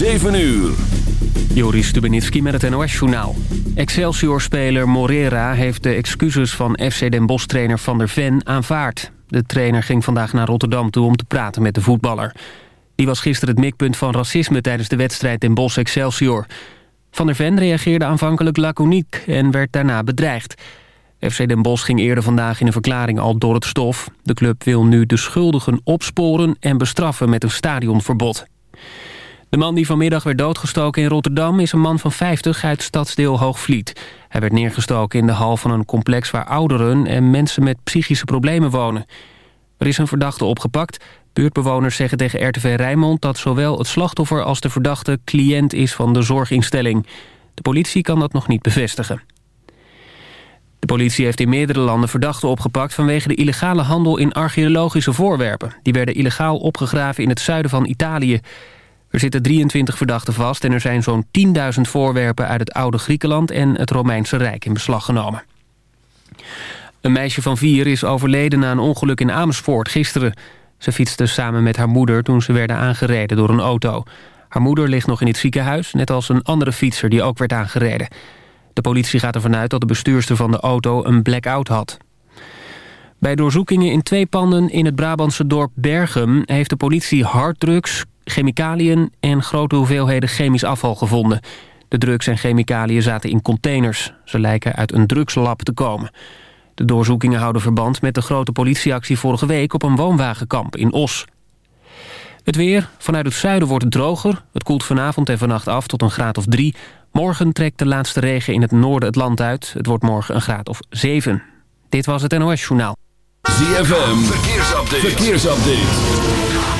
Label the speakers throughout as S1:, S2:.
S1: 7 uur.
S2: Joris Stubenitski met het NOS-journaal. Excelsior-speler Morera heeft de excuses van FC Den Bosch-trainer Van der Ven aanvaard. De trainer ging vandaag naar Rotterdam toe om te praten met de voetballer. Die was gisteren het mikpunt van racisme tijdens de wedstrijd Den Bosch-Excelsior. Van der Ven reageerde aanvankelijk laconiek en werd daarna bedreigd. FC Den Bosch ging eerder vandaag in een verklaring al door het stof. De club wil nu de schuldigen opsporen en bestraffen met een stadionverbod. De man die vanmiddag werd doodgestoken in Rotterdam... is een man van 50 uit stadsdeel Hoogvliet. Hij werd neergestoken in de hal van een complex... waar ouderen en mensen met psychische problemen wonen. Er is een verdachte opgepakt. Buurtbewoners zeggen tegen RTV Rijnmond... dat zowel het slachtoffer als de verdachte cliënt is van de zorginstelling. De politie kan dat nog niet bevestigen. De politie heeft in meerdere landen verdachten opgepakt... vanwege de illegale handel in archeologische voorwerpen. Die werden illegaal opgegraven in het zuiden van Italië... Er zitten 23 verdachten vast en er zijn zo'n 10.000 voorwerpen uit het oude Griekenland en het Romeinse Rijk in beslag genomen. Een meisje van vier is overleden na een ongeluk in Amersfoort gisteren. Ze fietste samen met haar moeder toen ze werden aangereden door een auto. Haar moeder ligt nog in het ziekenhuis, net als een andere fietser die ook werd aangereden. De politie gaat ervan uit dat de bestuurster van de auto een blackout had. Bij doorzoekingen in twee panden in het Brabantse dorp Bergum... heeft de politie harddrugs, chemicaliën en grote hoeveelheden chemisch afval gevonden. De drugs en chemicaliën zaten in containers. Ze lijken uit een drugslab te komen. De doorzoekingen houden verband met de grote politieactie vorige week... op een woonwagenkamp in Os. Het weer. Vanuit het zuiden wordt het droger. Het koelt vanavond en vannacht af tot een graad of drie. Morgen trekt de laatste regen in het noorden het land uit. Het wordt morgen een graad of zeven. Dit was het NOS Journaal.
S1: ZFM, verkeersupdate. verkeersupdate.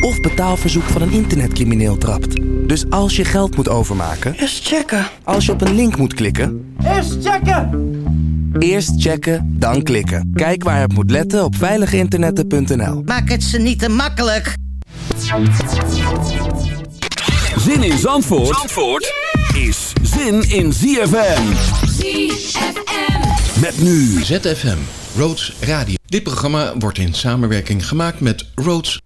S3: of betaalverzoek van een internetcrimineel trapt. Dus als je geld moet overmaken,
S4: Eerst checken.
S3: als je op een link moet klikken,
S4: Eerst checken.
S3: eerst checken, dan klikken. Kijk waar het moet letten op veiligeinternetten.nl.
S4: Maak het ze niet te makkelijk.
S1: Zin in Zandvoort, Zandvoort is zin in ZFM.
S5: ZFM.
S1: Met nu
S6: ZFM, Roads Radio. Dit programma wordt in samenwerking gemaakt met Roads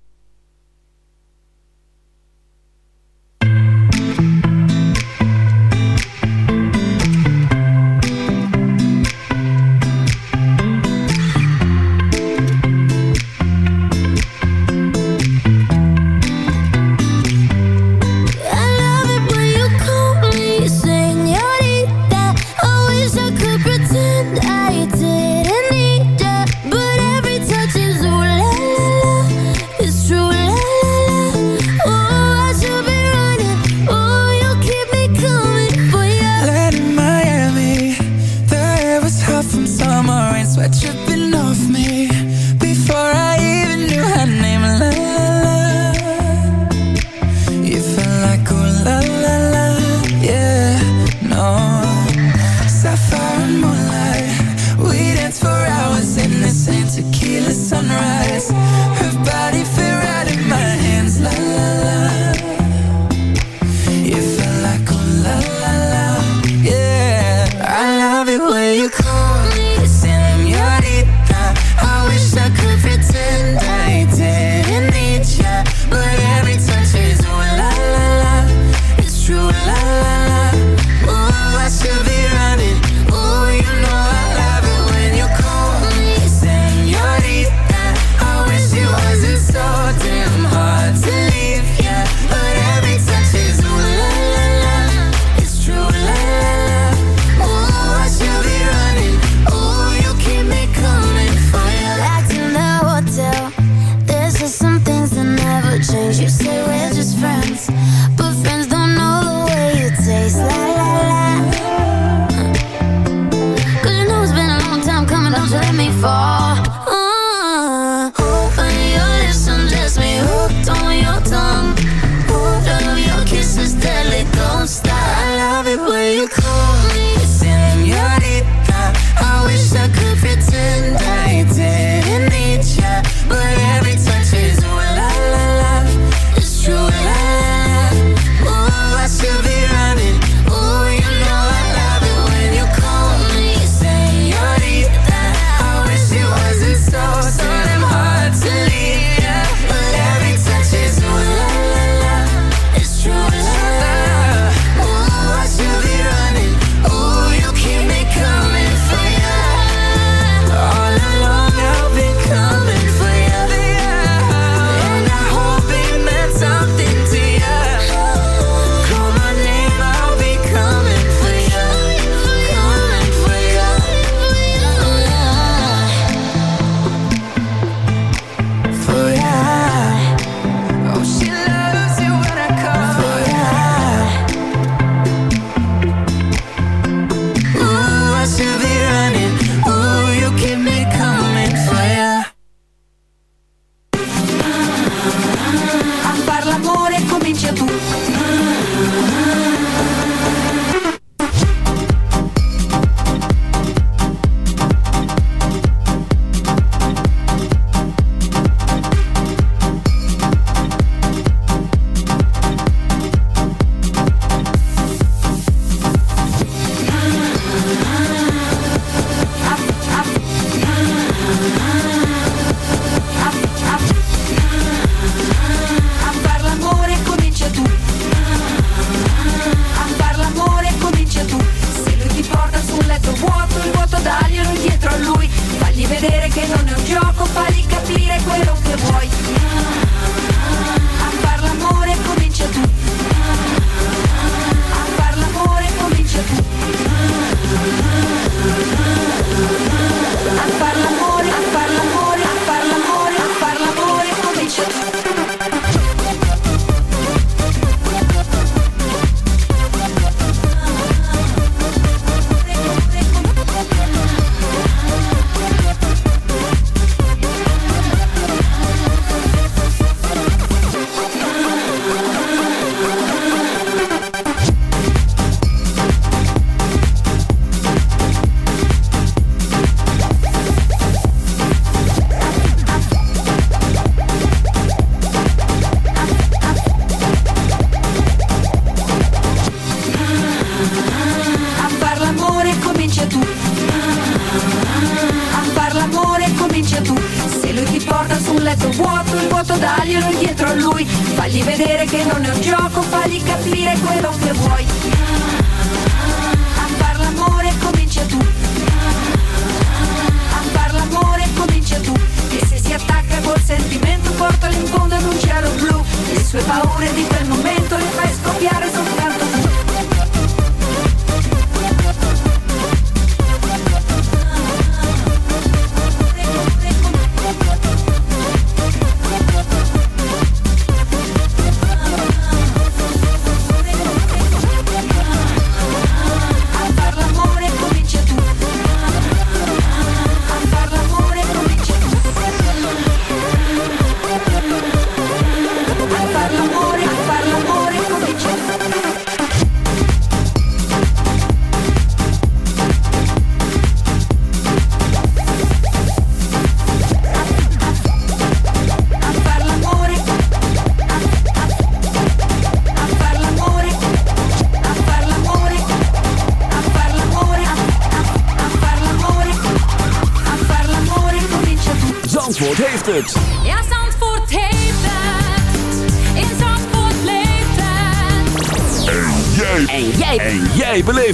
S7: sue paure di quel momento Le fai scoppiare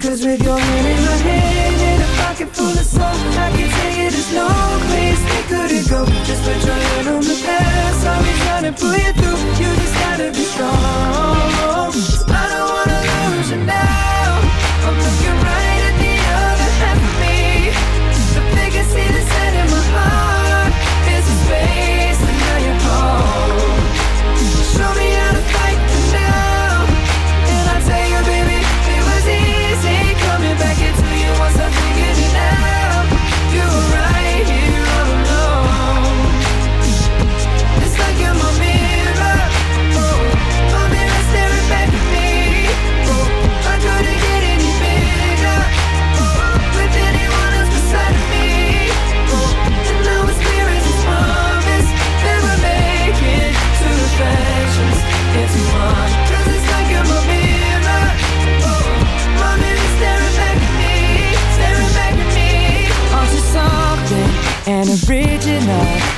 S8: Cause with your hand in my hand and a pocket full of soul, I can tell you there's no place we couldn't go. Just put your hand on the past. I'll be trying to pull you through. You just gotta be strong. I don't wanna lose you now. I'm looking right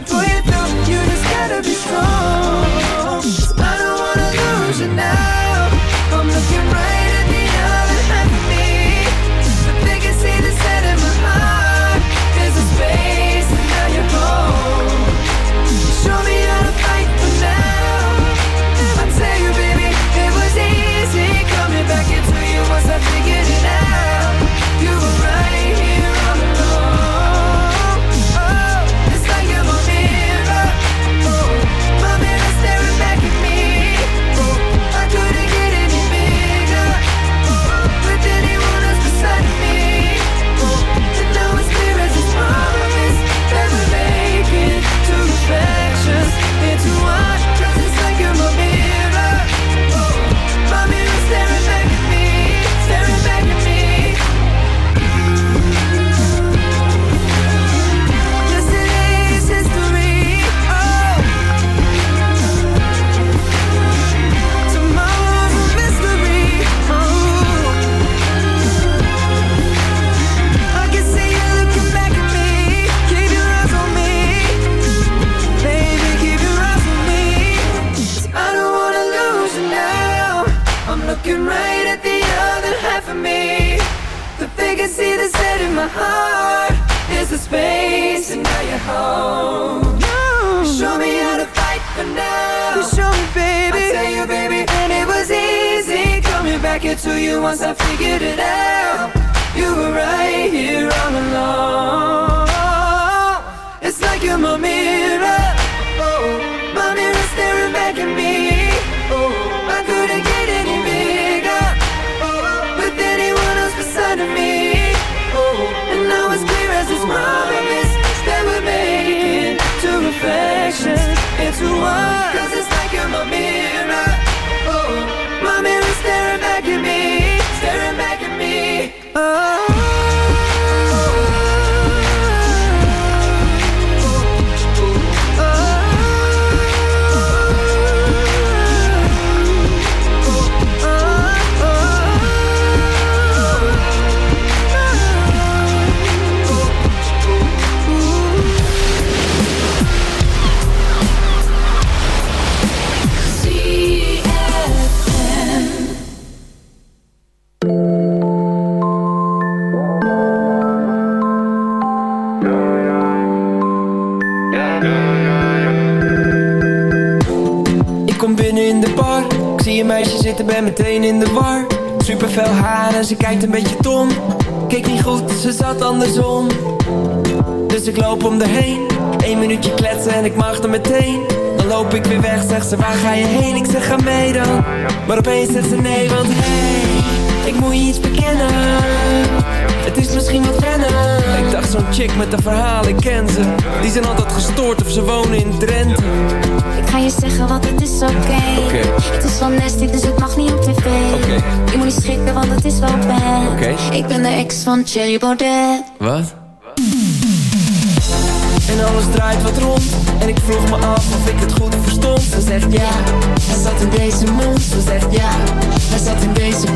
S8: to pull you through You just gotta be strong you once I figured it out. You were right here all along. It's like you're my mirror. Oh, my mirror staring back at me. Oh, I couldn't get any bigger. Oh, with anyone else beside of me. Oh, and now it's clear as this promise That we're making two reflections into one Cause it's me
S9: ben meteen in de war. Super fel haar en ze kijkt een beetje dom. Keek niet goed, ze zat andersom. Dus ik loop om haar heen. Eén minuutje kletsen en ik mag er meteen. Dan loop ik weer weg, zegt ze waar ga je heen? Ik zeg ga mee dan. Maar opeens zegt ze nee, want hey Ik moet je iets bekennen. Het is misschien wat wennen. Ik dacht zo'n chick met een verhaal, ik ken ze. Die zijn altijd gestoord of ze wonen in Drenthe
S10: Ik ga je zeggen, want het is oké. Het is van nasty, dus het mag niet op tv.
S9: Oké.
S10: Je moet niet schrikken, want het is wel bad. Ik ben de ex van Cherry Baudet.
S9: Wat? En alles draait wat rond En ik vroeg me af of ik het goed verstond Ze zegt ja, hij zat in deze mond Ze zegt ja, hij zat in deze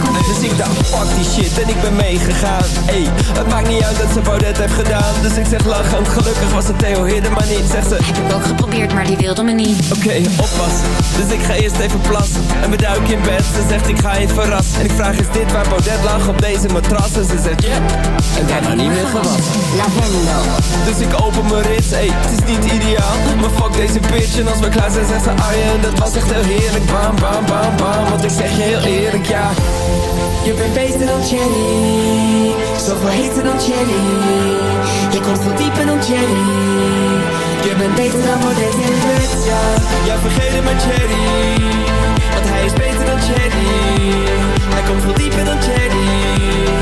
S9: fuck die shit en ik ben meegegaan Ey, het maakt niet uit dat ze Baudet heeft gedaan Dus ik zeg lachend, gelukkig was het Theo Hidde maar niet Zegt ze,
S10: Heb ik ook geprobeerd, maar die wilde me niet.
S9: Oké, oppassen. Dus ik ga eerst even plassen. En we duiken in bed. Ze zegt ik ga je verrassen. En ik vraag is dit waar Baudet lag op deze matras? En ze zegt ja. En daarna niet meer gewassen.
S10: Lavendel.
S9: Dus ik open mijn rits. Ey, het is niet ideaal. Maar fuck deze bitch. En als we klaar zijn zegt ze Arjen. Dat was echt heel heerlijk. Bam, bam, bam, bam. Want ik zeg je heel eerlijk, ja. Je bent beter dan Jenny. Zoveel heter dan Jenny. Je komt veel dieper dan Jenny. Je bent beter dan Baudet in bed, ja. Vergeet het met Jerry. Want hij is beter dan Jerry. Hij komt veel dieper dan Jerry.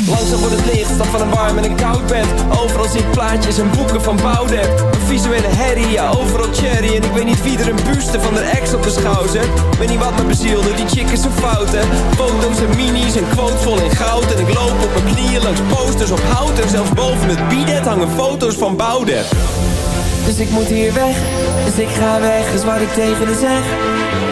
S9: Langzaam wordt het licht, stap van een warm en een koud bed. Overal zie ik plaatjes en boeken van Baudet. Een visuele herrie, ja overal cherry. En ik weet niet wie er een buste van de ex op de schouw zet Weet niet wat me bezielde, die chick is zo fout hè Foto's en minis en quotes vol in goud. En ik loop op mijn knieën langs posters op hout. En zelfs boven het bidet hangen foto's van Baudet. Dus ik moet hier weg, dus ik ga weg, is wat ik tegen haar zeg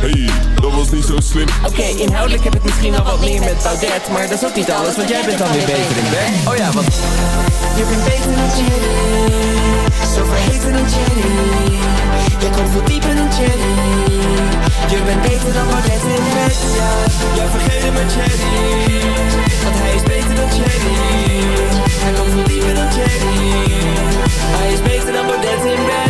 S11: Hey, dat was niet zo slim.
S9: Oké, inhoudelijk heb ik misschien al wat meer met Baudet Maar dat is ook niet alles, want jij bent dan weer beter in bed. Oh ja, want Je bent beter dan Jenny Zo vergeten dan Jenny Je komt veel dieper dan Jenny Je bent beter dan Baudet in bed, ja vergeet het met Jenny Want hij is beter dan Jenny Hij komt veel dieper dan Jenny Hij is beter dan Baudet in bed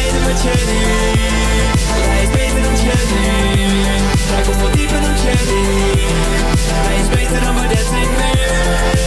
S9: Hij is beter dan Cherry Hij komt veel dieper dan Cherry Hij is beter dan Baudet in bed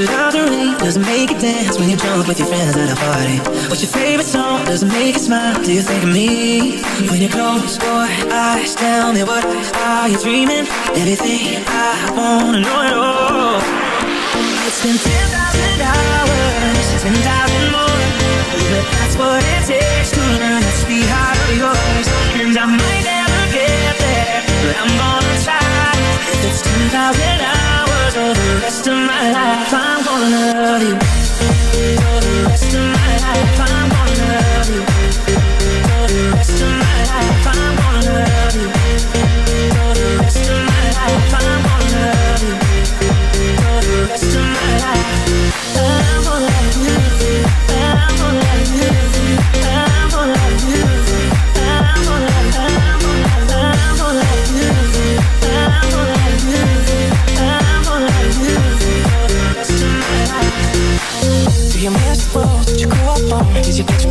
S8: you love the rain? Does it make it dance when you jump with your friends at a party? What's your favorite song? Does it make you smile? Do you think of me? When you close your eyes, tell me what are you dreaming? Everything I wanna know. It's been 10,000 hours, 10,000 more. But that's what it takes to learn that sweetheart of yours. And I might never get there, but I'm gonna try. If it's 10,000 hours or the rest of my life, I'm gonna love you. For the rest of my life, I'm gonna love you. For the rest of my life,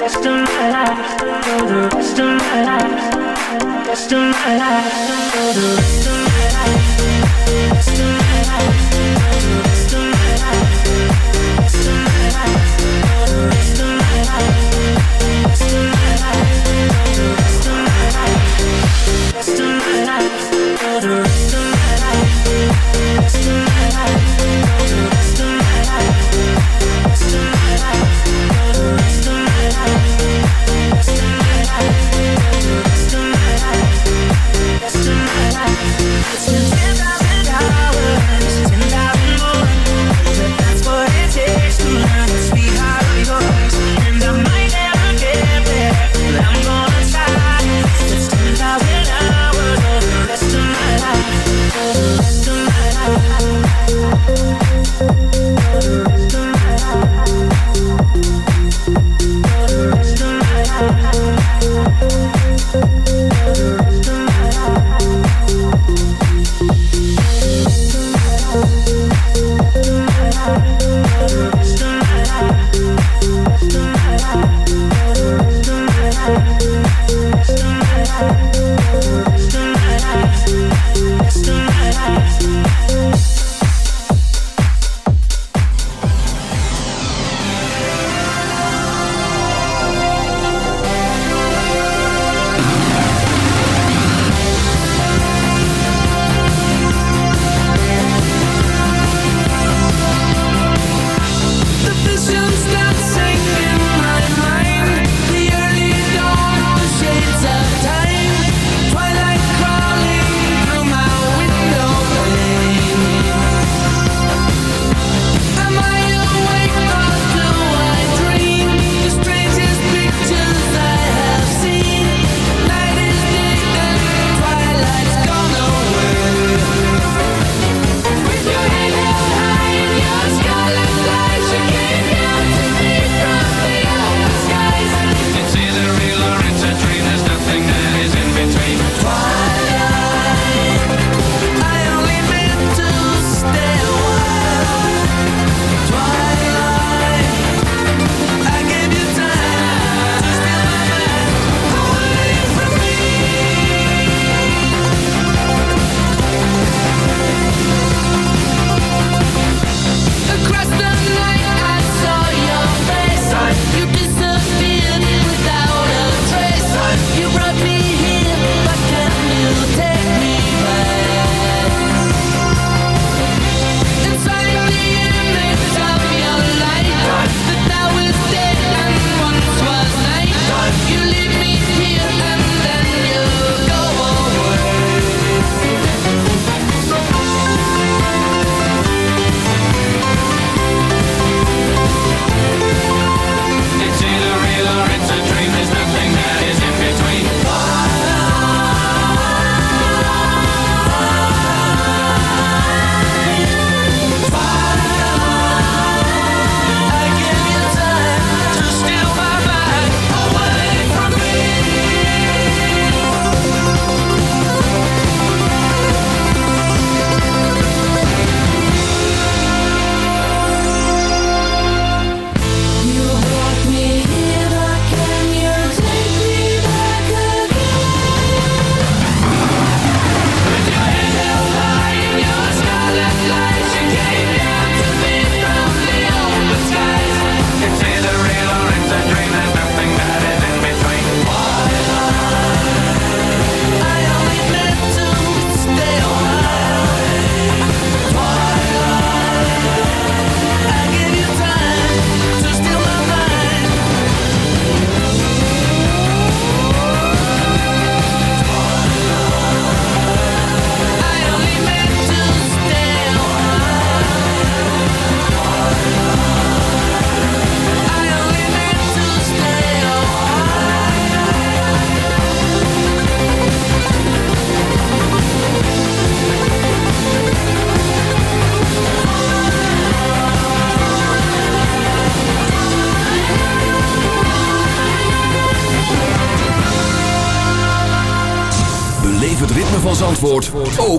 S5: rest of my life, for the rest of my life, rest of my life, for the rest of my life, rest of my life.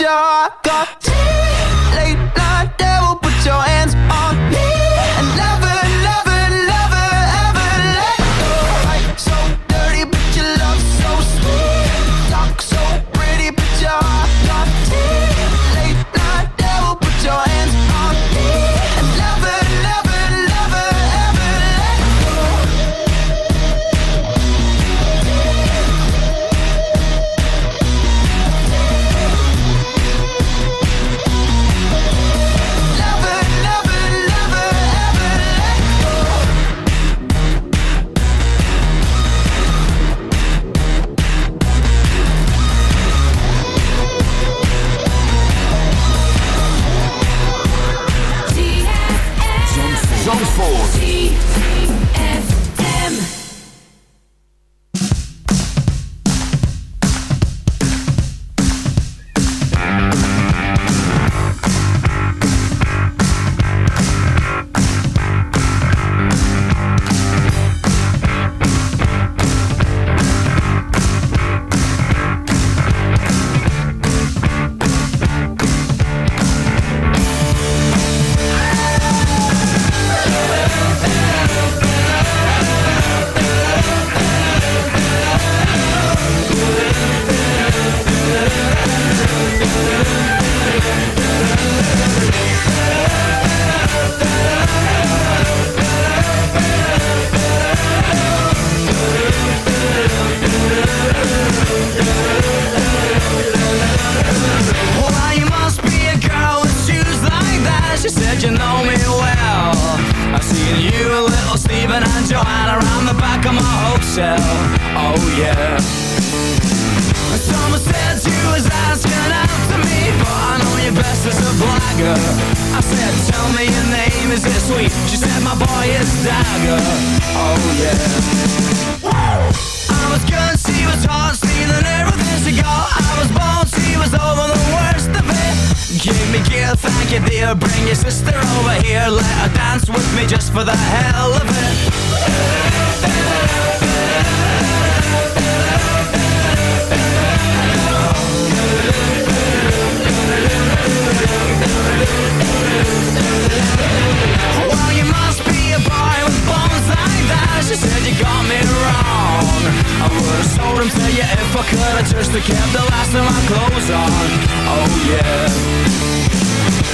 S12: ja. I here, let her dance with me just for the hell of
S13: it.
S12: Well, you must be a boy with bones like that. She said you got me wrong. I would've sold him to you if I could. I just kept the last of my clothes on. Oh yeah.